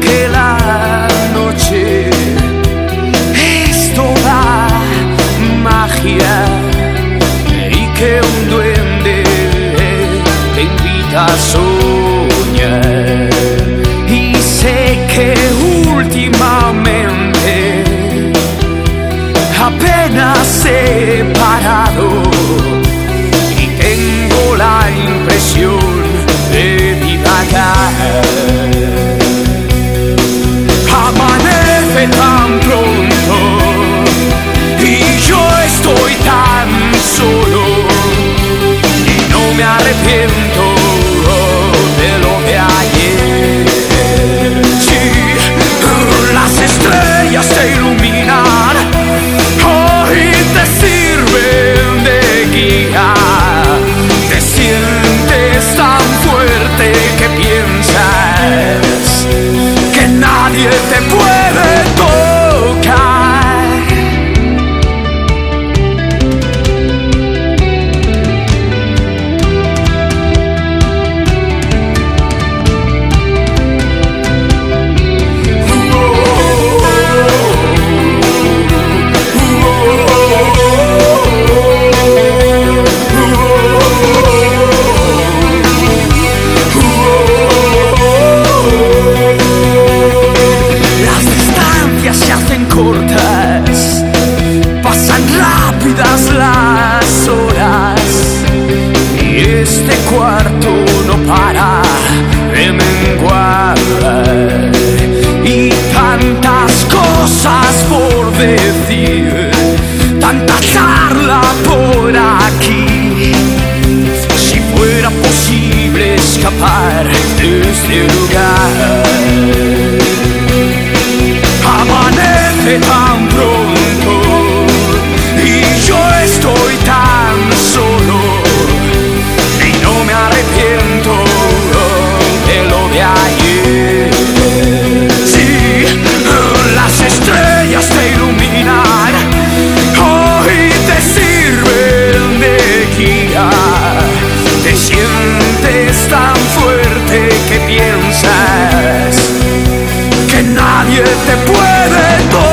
que la noche es toda magia y que un duende te invita a soñar. Y sé que últimamente apenas he parado with him. cosas por decir, tanta charla por aquí. Si fuera posible escapar de este lugar. nadie te puede tocar.